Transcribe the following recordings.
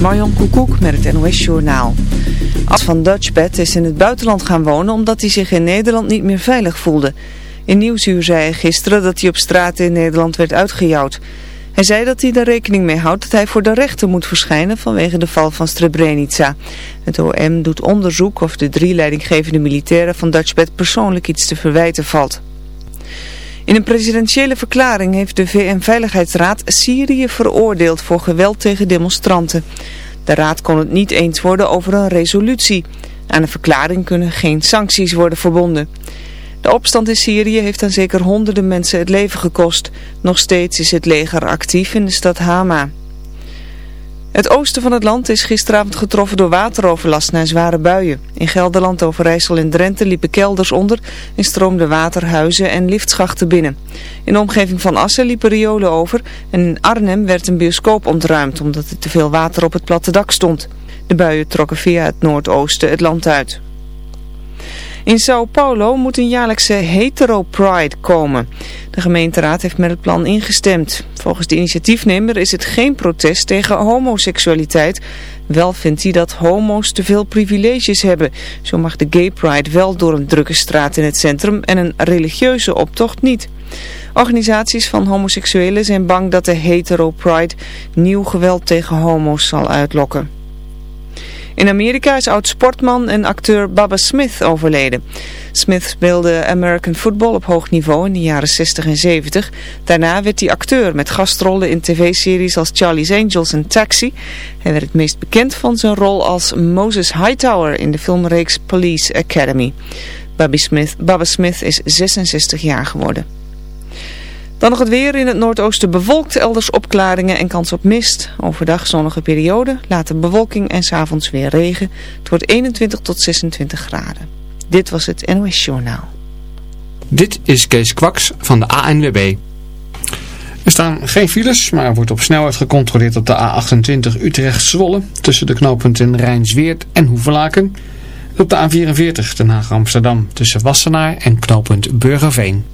Marjan Koekoek met het NOS Journaal. As van Dutchbed is in het buitenland gaan wonen omdat hij zich in Nederland niet meer veilig voelde. In Nieuwsuur zei hij gisteren dat hij op straat in Nederland werd uitgejouwd. Hij zei dat hij er rekening mee houdt dat hij voor de rechter moet verschijnen vanwege de val van Srebrenica. Het OM doet onderzoek of de drie leidinggevende militairen van Dutchbed persoonlijk iets te verwijten valt. In een presidentiële verklaring heeft de VN-veiligheidsraad Syrië veroordeeld voor geweld tegen demonstranten. De raad kon het niet eens worden over een resolutie. Aan de verklaring kunnen geen sancties worden verbonden. De opstand in Syrië heeft aan zeker honderden mensen het leven gekost. Nog steeds is het leger actief in de stad Hama. Het oosten van het land is gisteravond getroffen door wateroverlast na zware buien. In Gelderland, Overijssel en Drenthe liepen kelders onder en stroomden waterhuizen en liftschachten binnen. In de omgeving van Assen liepen riolen over en in Arnhem werd een bioscoop ontruimd omdat er te veel water op het platte dak stond. De buien trokken via het noordoosten het land uit. In Sao Paulo moet een jaarlijkse hetero pride komen. De gemeenteraad heeft met het plan ingestemd. Volgens de initiatiefnemer is het geen protest tegen homoseksualiteit. Wel vindt hij dat homo's te veel privileges hebben. Zo mag de gay pride wel door een drukke straat in het centrum en een religieuze optocht niet. Organisaties van homoseksuelen zijn bang dat de hetero pride nieuw geweld tegen homo's zal uitlokken. In Amerika is oud-sportman en acteur Baba Smith overleden. Smith speelde American football op hoog niveau in de jaren 60 en 70. Daarna werd hij acteur met gastrollen in tv-series als Charlie's Angels en Taxi. Hij werd het meest bekend van zijn rol als Moses Hightower in de filmreeks Police Academy. Bobby Smith, Baba Smith is 66 jaar geworden. Dan nog het weer in het noordoosten bewolkt, elders opklaringen en kans op mist. Overdag zonnige periode, later bewolking en s'avonds weer regen. Het wordt 21 tot 26 graden. Dit was het NOS Journaal. Dit is Kees Kwaks van de ANWB. Er staan geen files, maar er wordt op snelheid gecontroleerd op de A28 Utrecht-Zwolle tussen de knooppunten Rijnsweert en Hoevelaken. Op de A44 Den Haag-Amsterdam tussen Wassenaar en knooppunt Burgerveen.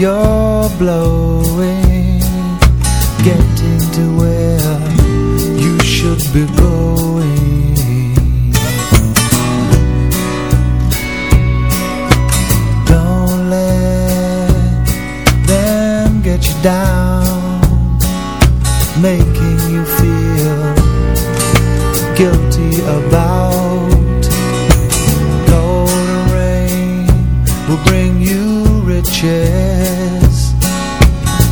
You're blowing, getting to where you should be going. Don't let them get you down, making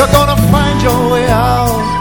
You're gonna find your way out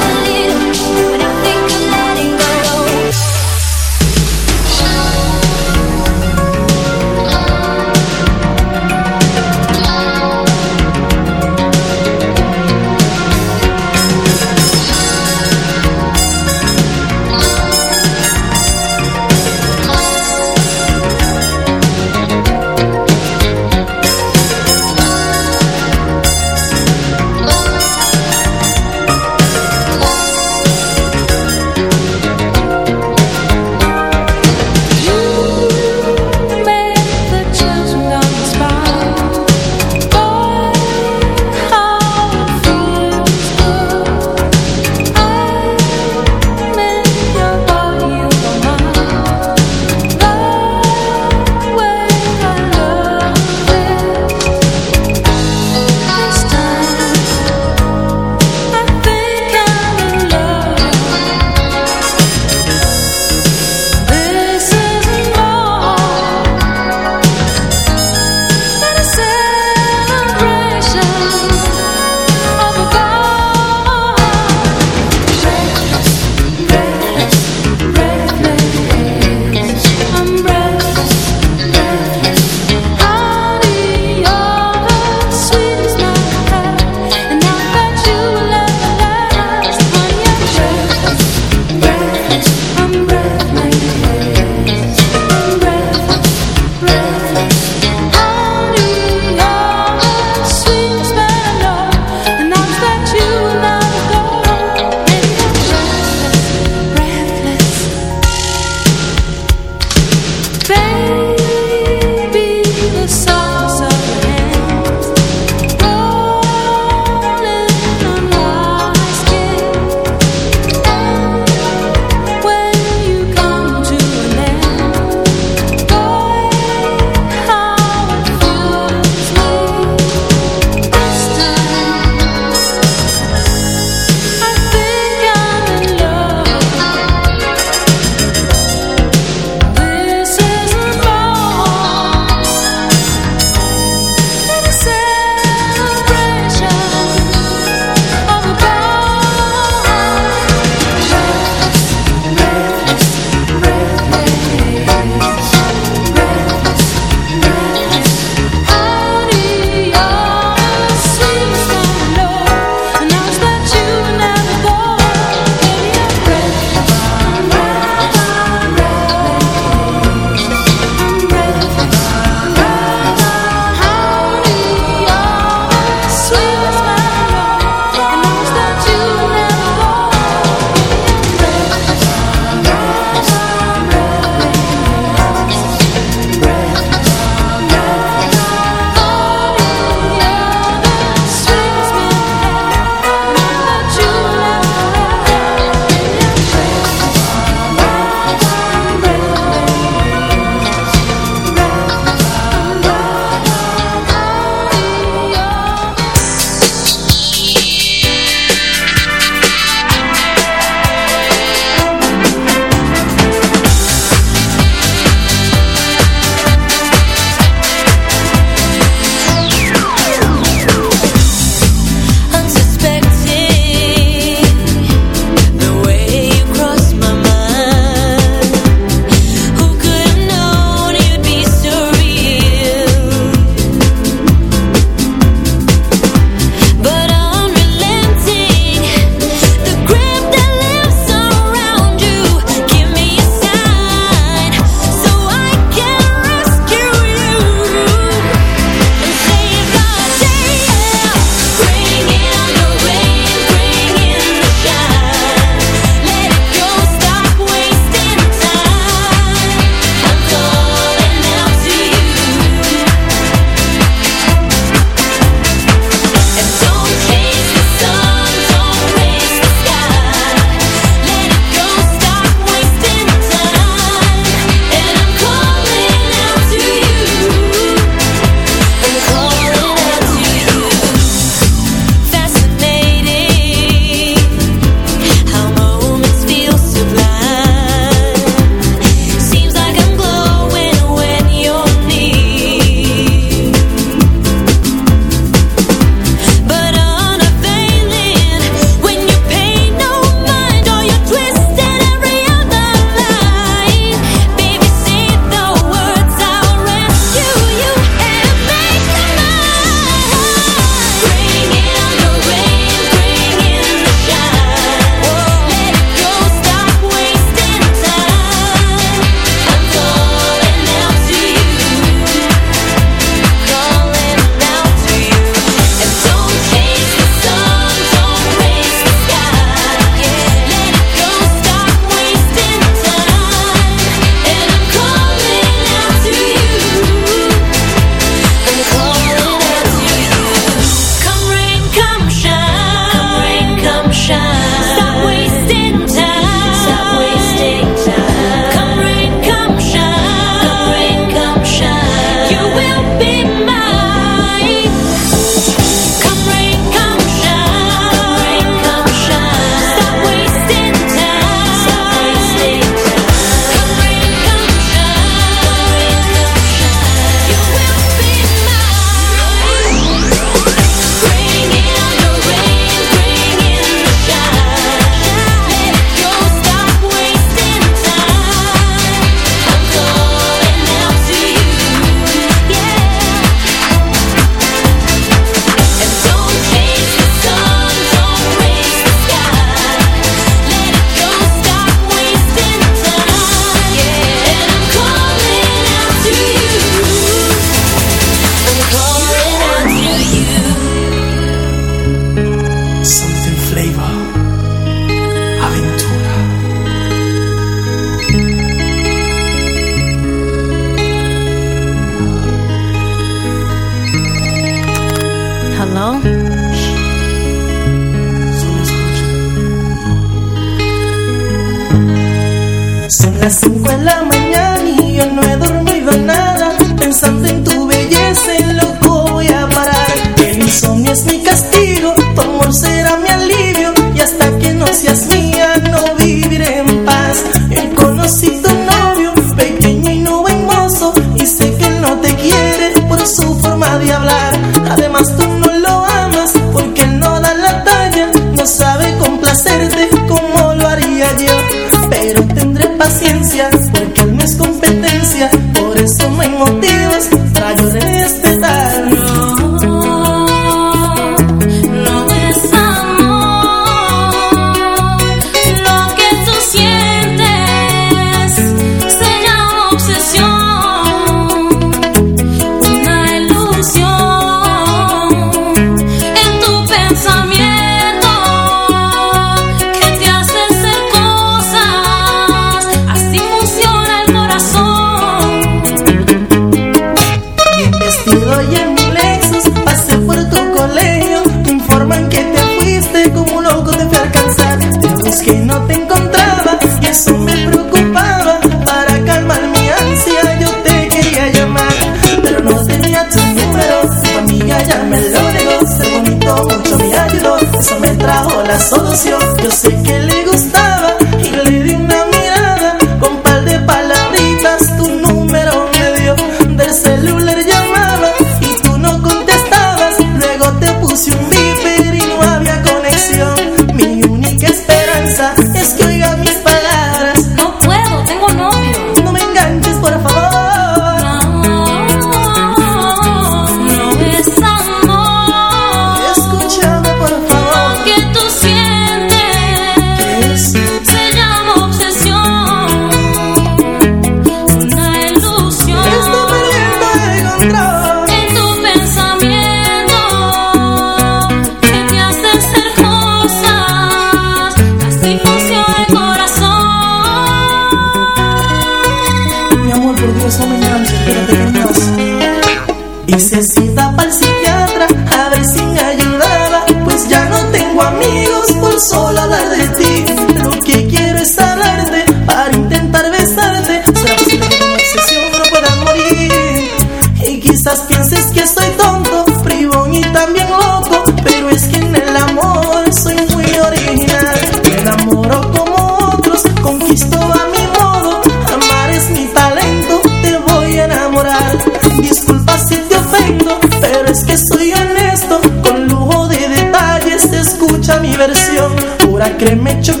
Disculpa si te ofendo, pero es que soy honesto. Con lujo de detalles, escucha mi versión. Ahora créeme, choque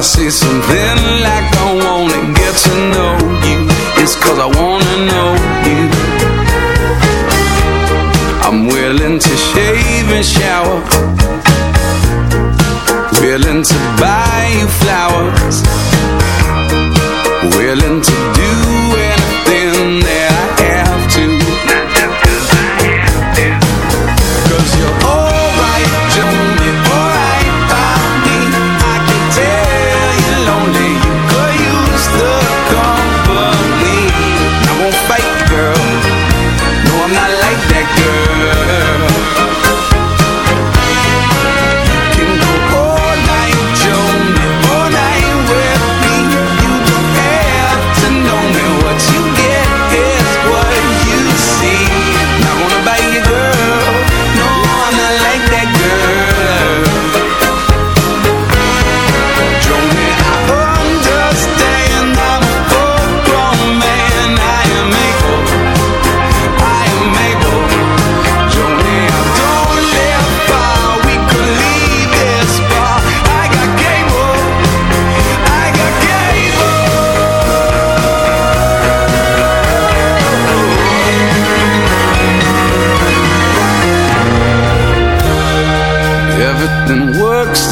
I see something like I wanna get to know you. It's cause I want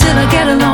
till I get along.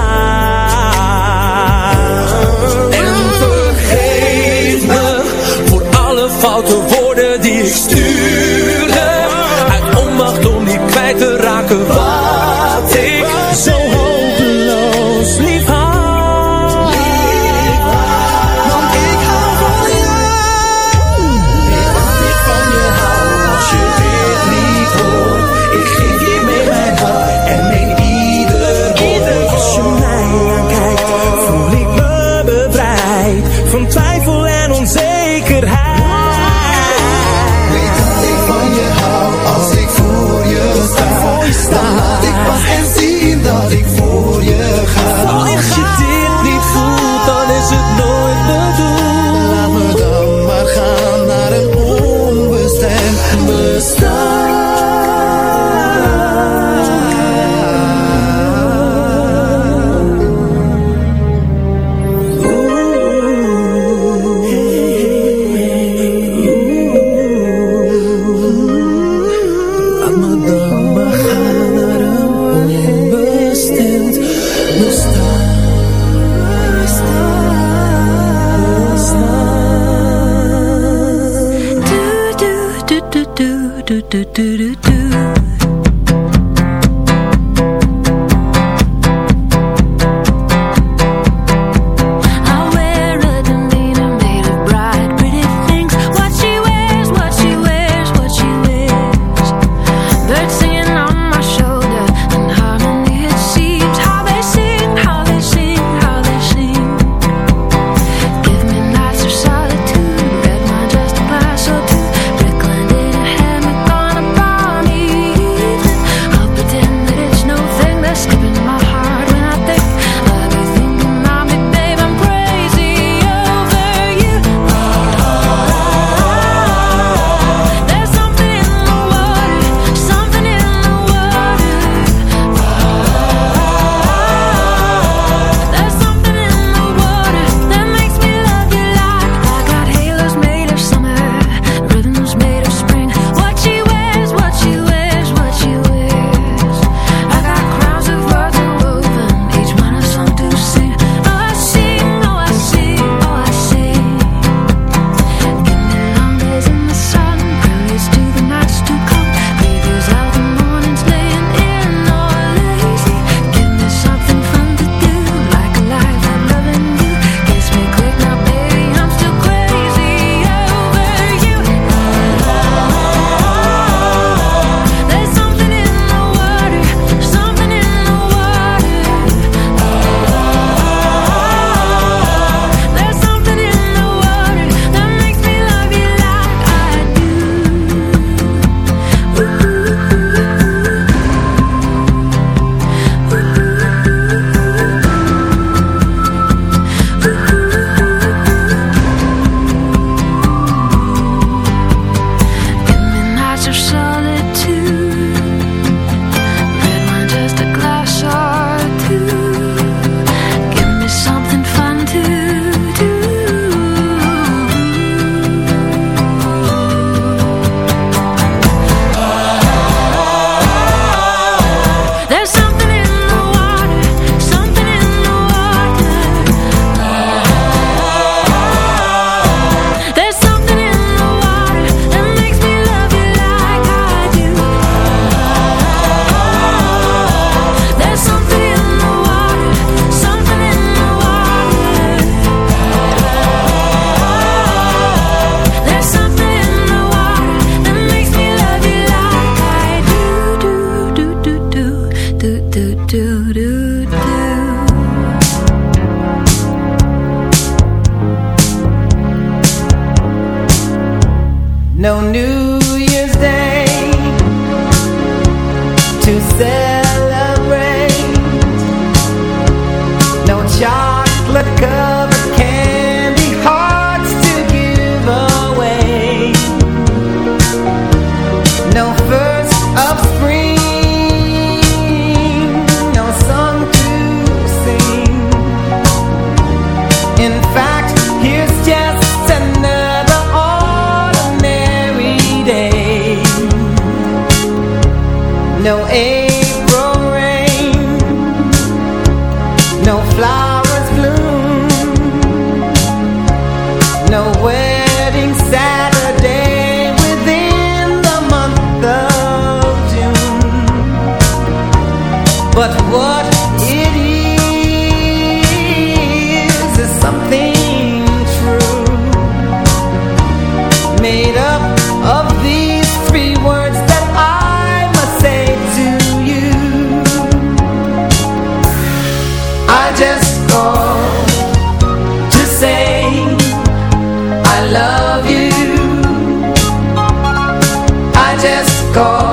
Go.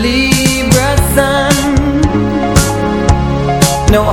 Libra sun No